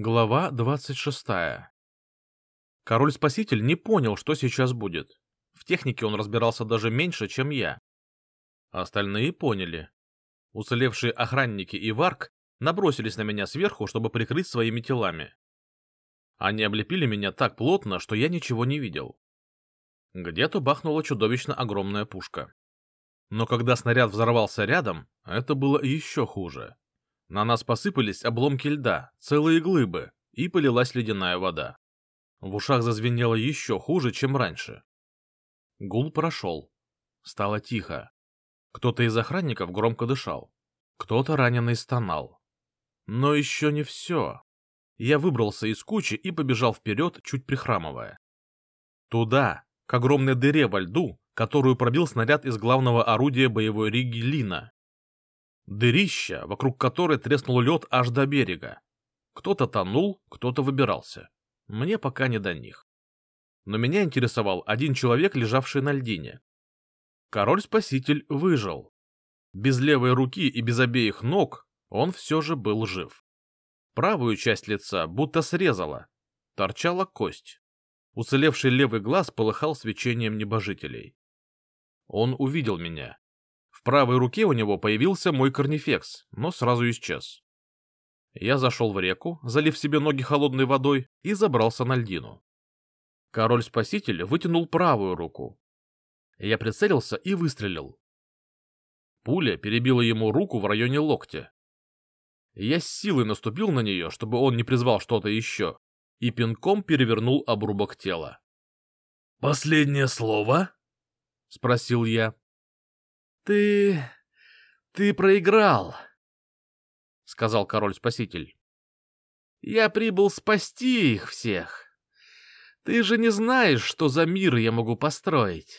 Глава двадцать шестая Король-спаситель не понял, что сейчас будет. В технике он разбирался даже меньше, чем я. Остальные поняли. Уцелевшие охранники и Варк набросились на меня сверху, чтобы прикрыть своими телами. Они облепили меня так плотно, что я ничего не видел. Где-то бахнула чудовищно огромная пушка. Но когда снаряд взорвался рядом, это было еще хуже. На нас посыпались обломки льда, целые глыбы, и полилась ледяная вода. В ушах зазвенело еще хуже, чем раньше. Гул прошел. Стало тихо. Кто-то из охранников громко дышал. Кто-то раненый стонал. Но еще не все. Я выбрался из кучи и побежал вперед, чуть прихрамывая. Туда, к огромной дыре во льду, которую пробил снаряд из главного орудия боевой риги Лина. Дырища, вокруг которой треснул лед аж до берега. Кто-то тонул, кто-то выбирался. Мне пока не до них. Но меня интересовал один человек, лежавший на льдине. Король-спаситель выжил. Без левой руки и без обеих ног он все же был жив. Правую часть лица будто срезала. Торчала кость. Уцелевший левый глаз полыхал свечением небожителей. Он увидел меня. Правой руке у него появился мой корнифекс, но сразу исчез. Я зашел в реку, залив себе ноги холодной водой, и забрался на льдину. Король-спаситель вытянул правую руку. Я прицелился и выстрелил. Пуля перебила ему руку в районе локтя. Я с силой наступил на нее, чтобы он не призвал что-то еще, и пинком перевернул обрубок тела. «Последнее слово?» — спросил я. «Ты... ты проиграл», — сказал король-спаситель. «Я прибыл спасти их всех. Ты же не знаешь, что за мир я могу построить.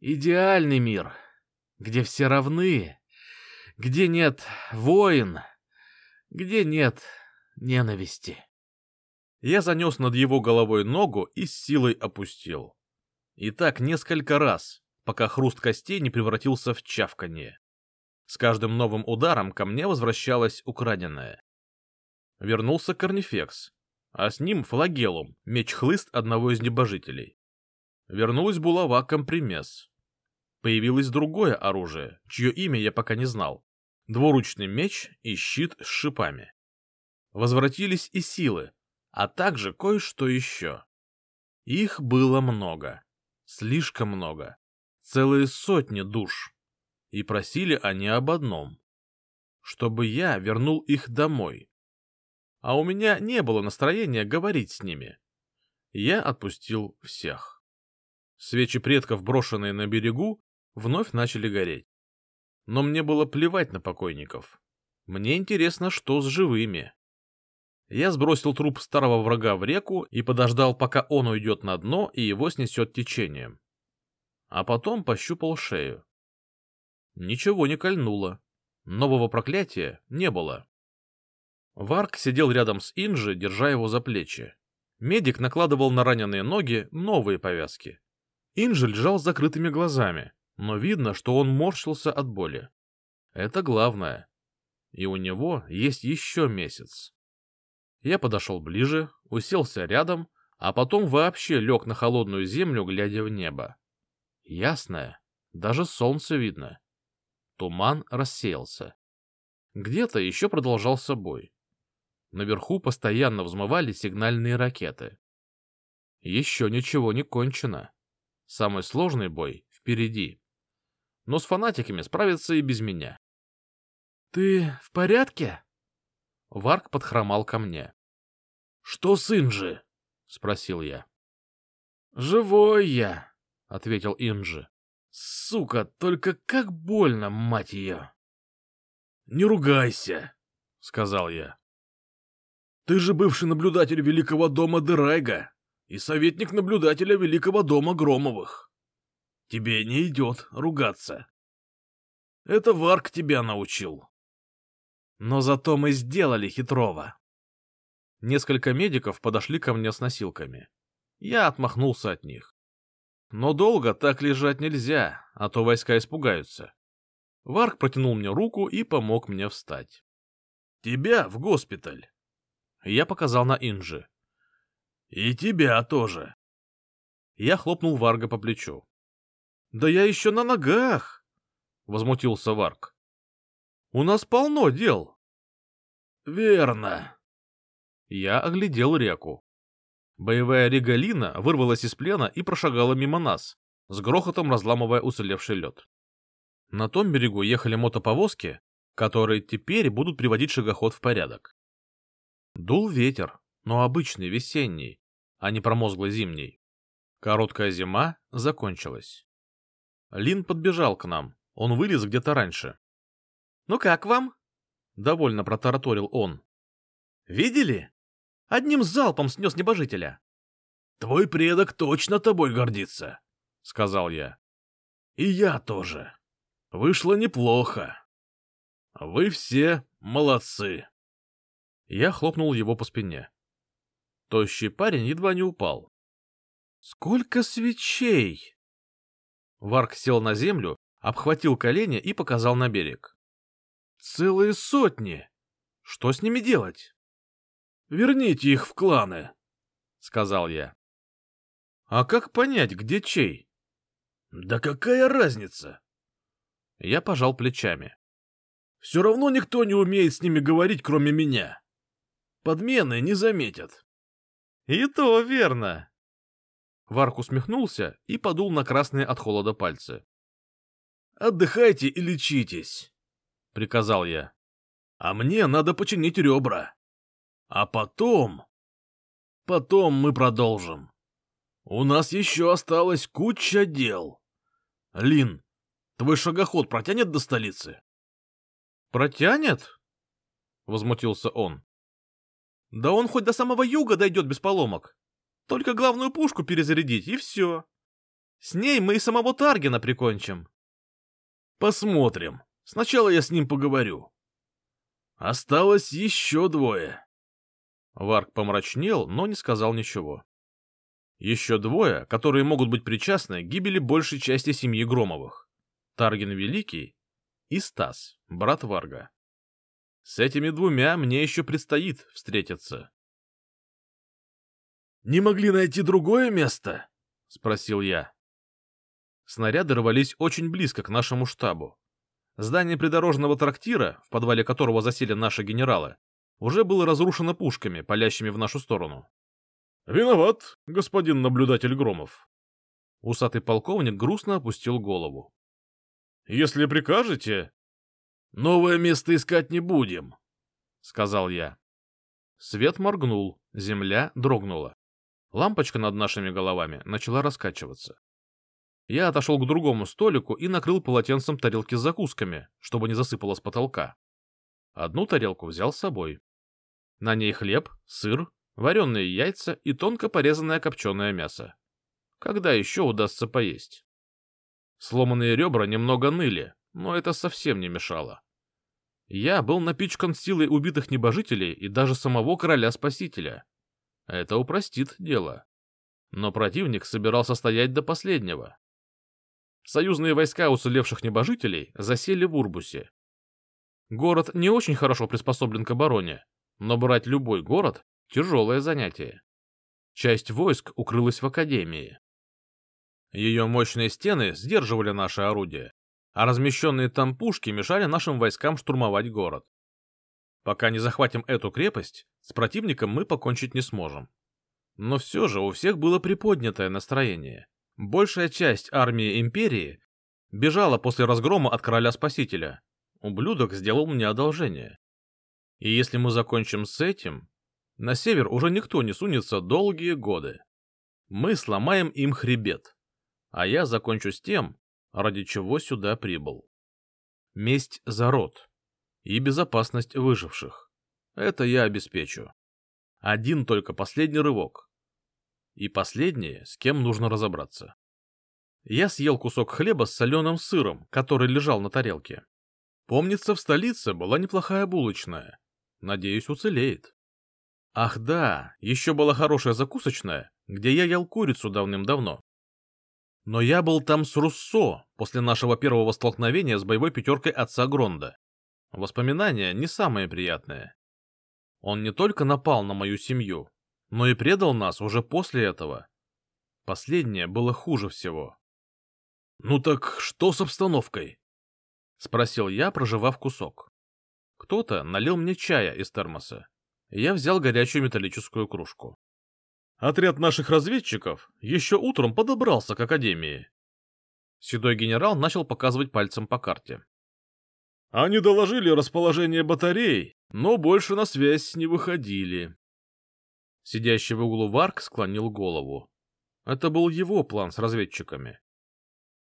Идеальный мир, где все равны, где нет войн, где нет ненависти». Я занес над его головой ногу и с силой опустил. И так несколько раз, пока хруст костей не превратился в чавканье. С каждым новым ударом ко мне возвращалось украденное. Вернулся Корнифекс, а с ним флагелум, меч-хлыст одного из небожителей. Вернулась булава Компримес. Появилось другое оружие, чье имя я пока не знал. Двуручный меч и щит с шипами. Возвратились и силы, а также кое-что еще. Их было много. Слишком много целые сотни душ, и просили они об одном — чтобы я вернул их домой. А у меня не было настроения говорить с ними. Я отпустил всех. Свечи предков, брошенные на берегу, вновь начали гореть. Но мне было плевать на покойников. Мне интересно, что с живыми. Я сбросил труп старого врага в реку и подождал, пока он уйдет на дно и его снесет течением а потом пощупал шею. Ничего не кольнуло. Нового проклятия не было. Варк сидел рядом с Инжи, держа его за плечи. Медик накладывал на раненые ноги новые повязки. Инжи лежал с закрытыми глазами, но видно, что он морщился от боли. Это главное. И у него есть еще месяц. Я подошел ближе, уселся рядом, а потом вообще лег на холодную землю, глядя в небо. Ясное, даже солнце видно. Туман рассеялся. Где-то еще продолжался бой. Наверху постоянно взмывали сигнальные ракеты. Еще ничего не кончено. Самый сложный бой впереди. Но с фанатиками справиться и без меня. — Ты в порядке? Варк подхромал ко мне. — Что с Инжи? — спросил я. — Живой я, — ответил Инджи. «Сука, только как больно, мать ее!» «Не ругайся», — сказал я. «Ты же бывший наблюдатель Великого дома Дерайга и советник наблюдателя Великого дома Громовых. Тебе не идет ругаться. Это Варк тебя научил. Но зато мы сделали хитрого». Несколько медиков подошли ко мне с носилками. Я отмахнулся от них. Но долго так лежать нельзя, а то войска испугаются. Варк протянул мне руку и помог мне встать. «Тебя в госпиталь». Я показал на Инжи. И тебя тоже. Я хлопнул Варга по плечу. Да я еще на ногах, возмутился Варг. У нас полно дел. Верно. Я оглядел реку. Боевая регалина вырвалась из плена и прошагала мимо нас, с грохотом разламывая уцелевший лед. На том берегу ехали мотоповозки, которые теперь будут приводить шагоход в порядок. Дул ветер, но обычный, весенний, а не промозглый зимний. Короткая зима закончилась. Лин подбежал к нам, он вылез где-то раньше. — Ну как вам? — довольно протараторил он. — Видели? Одним залпом снес небожителя. — Твой предок точно тобой гордится, — сказал я. — И я тоже. Вышло неплохо. Вы все молодцы. Я хлопнул его по спине. Тощий парень едва не упал. «Сколько свечей!» Варк сел на землю, обхватил колени и показал на берег. «Целые сотни! Что с ними делать?» «Верните их в кланы», — сказал я. «А как понять, где чей?» «Да какая разница?» Я пожал плечами. «Все равно никто не умеет с ними говорить, кроме меня. Подмены не заметят». «И то верно!» Варк усмехнулся и подул на красные от холода пальцы. «Отдыхайте и лечитесь», — приказал я. «А мне надо починить ребра. А потом... Потом мы продолжим. У нас еще осталась куча дел. Лин, твой шагоход протянет до столицы?» «Протянет?» — возмутился он. Да он хоть до самого юга дойдет без поломок. Только главную пушку перезарядить, и все. С ней мы и самого Таргена прикончим. Посмотрим. Сначала я с ним поговорю. Осталось еще двое. Варк помрачнел, но не сказал ничего. Еще двое, которые могут быть причастны к гибели большей части семьи Громовых. Тарген Великий и Стас, брат Варга. С этими двумя мне еще предстоит встретиться. «Не могли найти другое место?» — спросил я. Снаряды рвались очень близко к нашему штабу. Здание придорожного трактира, в подвале которого засели наши генералы, уже было разрушено пушками, палящими в нашу сторону. «Виноват, господин наблюдатель Громов». Усатый полковник грустно опустил голову. «Если прикажете, Новое место искать не будем, — сказал я. Свет моргнул, земля дрогнула. Лампочка над нашими головами начала раскачиваться. Я отошел к другому столику и накрыл полотенцем тарелки с закусками, чтобы не засыпало с потолка. Одну тарелку взял с собой. На ней хлеб, сыр, вареные яйца и тонко порезанное копченое мясо. Когда еще удастся поесть? Сломанные ребра немного ныли, но это совсем не мешало. Я был напичкан силой убитых небожителей и даже самого короля-спасителя. Это упростит дело. Но противник собирался стоять до последнего. Союзные войска уцелевших небожителей засели в Урбусе. Город не очень хорошо приспособлен к обороне, но брать любой город — тяжелое занятие. Часть войск укрылась в Академии. Ее мощные стены сдерживали наши орудия, а размещенные там пушки мешали нашим войскам штурмовать город. Пока не захватим эту крепость, с противником мы покончить не сможем. Но все же у всех было приподнятое настроение. Большая часть армии империи бежала после разгрома от короля-спасителя. Ублюдок сделал мне одолжение. И если мы закончим с этим, на север уже никто не сунется долгие годы. Мы сломаем им хребет. А я закончу с тем, ради чего сюда прибыл. Месть за род и безопасность выживших. Это я обеспечу. Один только последний рывок. И последнее, с кем нужно разобраться. Я съел кусок хлеба с соленым сыром, который лежал на тарелке. Помнится, в столице была неплохая булочная. Надеюсь, уцелеет. Ах да, еще была хорошая закусочная, где я ел курицу давным-давно. Но я был там с Руссо после нашего первого столкновения с боевой пятеркой отца Гронда. Воспоминания не самые приятные. Он не только напал на мою семью, но и предал нас уже после этого. Последнее было хуже всего. — Ну так что с обстановкой? — спросил я, проживав кусок. Кто-то налил мне чая из термоса. Я взял горячую металлическую кружку. Отряд наших разведчиков еще утром подобрался к Академии. Седой генерал начал показывать пальцем по карте. Они доложили расположение батарей, но больше на связь не выходили. Сидящий в углу Варк склонил голову. Это был его план с разведчиками.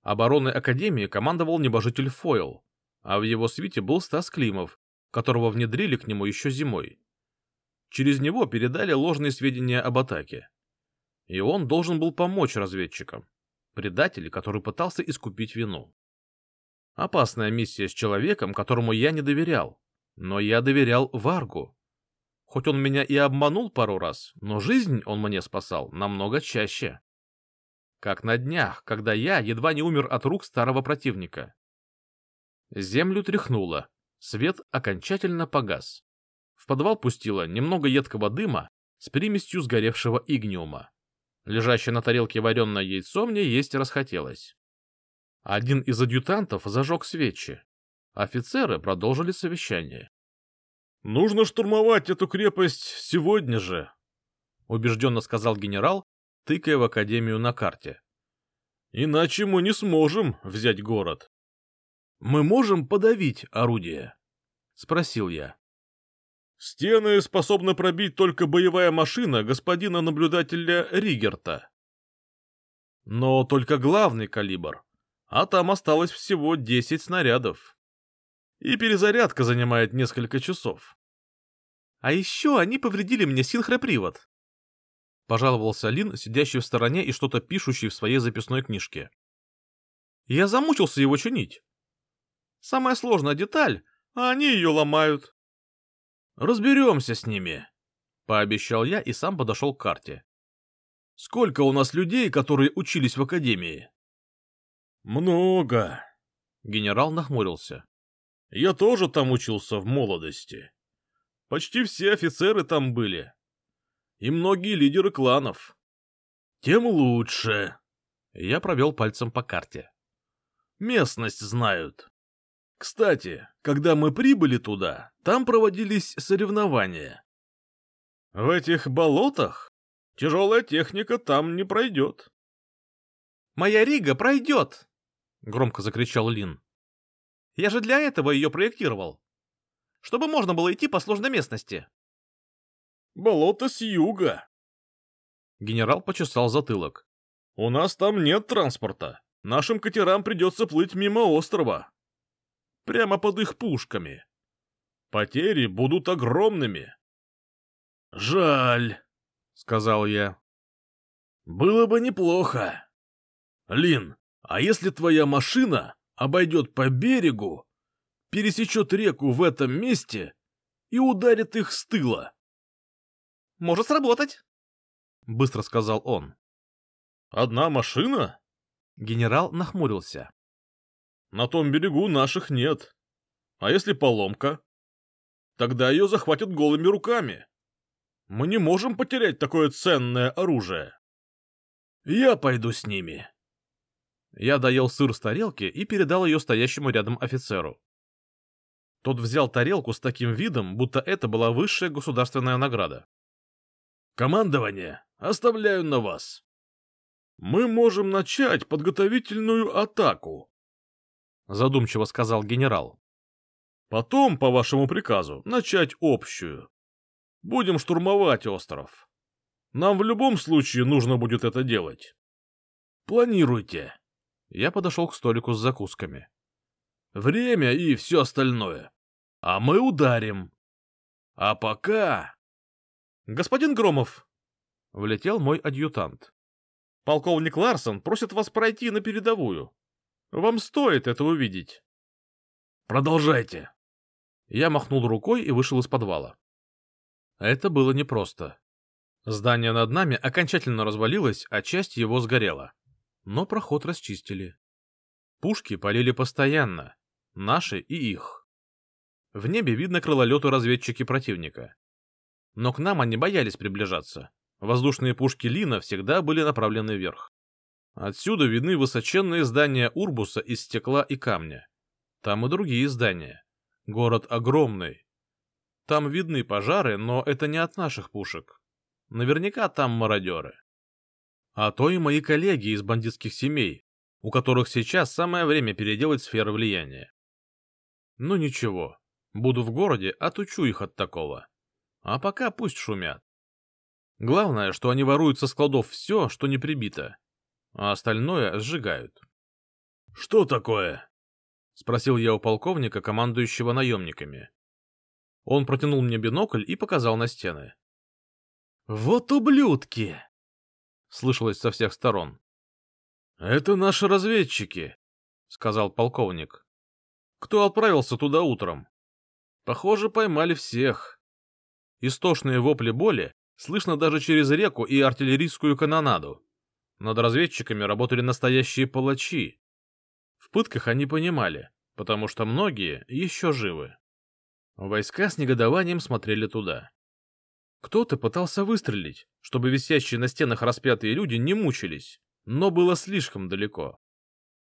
Обороной Академии командовал небожитель Фойл, а в его свите был Стас Климов, которого внедрили к нему еще зимой. Через него передали ложные сведения об атаке. И он должен был помочь разведчикам, предателю, который пытался искупить вину. Опасная миссия с человеком, которому я не доверял, но я доверял Варгу. Хоть он меня и обманул пару раз, но жизнь он мне спасал намного чаще. Как на днях, когда я едва не умер от рук старого противника. Землю тряхнуло, свет окончательно погас. В подвал пустило немного едкого дыма с примесью сгоревшего игниума. Лежащее на тарелке вареное яйцо мне есть расхотелось. Один из адъютантов зажег свечи. Офицеры продолжили совещание. — Нужно штурмовать эту крепость сегодня же, — убежденно сказал генерал, тыкая в академию на карте. — Иначе мы не сможем взять город. — Мы можем подавить орудие? — спросил я. — Стены способны пробить только боевая машина господина наблюдателя Ригерта. Но только главный калибр, а там осталось всего 10 снарядов. И перезарядка занимает несколько часов. А еще они повредили мне синхропривод. Пожаловался Лин, сидящий в стороне и что-то пишущий в своей записной книжке. Я замучился его чинить. Самая сложная деталь, а они ее ломают. Разберемся с ними, пообещал я и сам подошел к карте. Сколько у нас людей, которые учились в академии? Много. Генерал нахмурился. Я тоже там учился в молодости. Почти все офицеры там были. И многие лидеры кланов. Тем лучше. Я провел пальцем по карте. Местность знают. Кстати, когда мы прибыли туда, там проводились соревнования. В этих болотах тяжелая техника там не пройдет. «Моя Рига пройдет!» — громко закричал Лин. «Я же для этого ее проектировал. Чтобы можно было идти по сложной местности». «Болото с юга». Генерал почесал затылок. «У нас там нет транспорта. Нашим катерам придется плыть мимо острова. Прямо под их пушками. Потери будут огромными». «Жаль», — сказал я. «Было бы неплохо. Лин, а если твоя машина обойдет по берегу, пересечет реку в этом месте и ударит их с тыла? Может сработать, — быстро сказал он. Одна машина? Генерал нахмурился. На том берегу наших нет. А если поломка? Тогда ее захватят голыми руками. Мы не можем потерять такое ценное оружие. Я пойду с ними, я доел сыр с тарелки и передал ее стоящему рядом офицеру. Тот взял тарелку с таким видом, будто это была высшая государственная награда. «Командование оставляю на вас. Мы можем начать подготовительную атаку», — задумчиво сказал генерал. «Потом, по вашему приказу, начать общую. Будем штурмовать остров. Нам в любом случае нужно будет это делать. Планируйте». Я подошел к столику с закусками. Время и все остальное. А мы ударим. А пока... Господин Громов, влетел мой адъютант. Полковник Ларсон просит вас пройти на передовую. Вам стоит это увидеть. Продолжайте. Я махнул рукой и вышел из подвала. Это было непросто. Здание над нами окончательно развалилось, а часть его сгорела но проход расчистили. Пушки полили постоянно, наши и их. В небе видно крылолеты разведчики противника. но к нам они боялись приближаться. Воздушные пушки Лина всегда были направлены вверх. Отсюда видны высоченные здания Урбуса из стекла и камня. Там и другие здания. Город огромный. Там видны пожары, но это не от наших пушек. Наверняка там мародеры. А то и мои коллеги из бандитских семей, у которых сейчас самое время переделать сферы влияния. Ну ничего, буду в городе, отучу их от такого. А пока пусть шумят. Главное, что они воруют со складов все, что не прибито, а остальное сжигают. — Что такое? — спросил я у полковника, командующего наемниками. Он протянул мне бинокль и показал на стены. «Вот ублюдки!» — слышалось со всех сторон. «Это наши разведчики», — сказал полковник. «Кто отправился туда утром? Похоже, поймали всех. Истошные вопли боли слышно даже через реку и артиллерийскую канонаду. Над разведчиками работали настоящие палачи. В пытках они понимали, потому что многие еще живы. Войска с негодованием смотрели туда. Кто-то пытался выстрелить, чтобы висящие на стенах распятые люди не мучились, но было слишком далеко.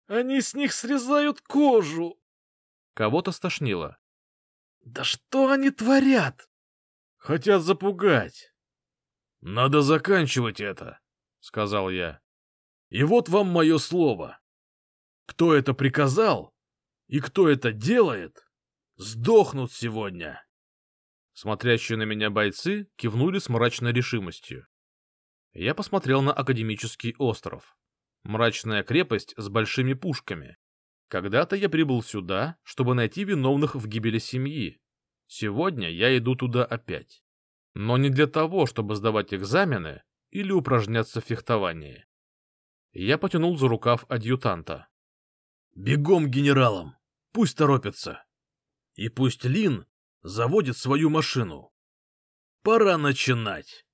«Они с них срезают кожу!» Кого-то стошнило. «Да что они творят?» «Хотят запугать». «Надо заканчивать это», — сказал я. «И вот вам мое слово. Кто это приказал и кто это делает, сдохнут сегодня. Смотрящие на меня бойцы кивнули с мрачной решимостью. Я посмотрел на академический остров. Мрачная крепость с большими пушками. Когда-то я прибыл сюда, чтобы найти виновных в гибели семьи. Сегодня я иду туда опять. Но не для того, чтобы сдавать экзамены или упражняться в фехтовании. Я потянул за рукав адъютанта. «Бегом генералам! Пусть торопятся!» И пусть Лин заводит свою машину. Пора начинать.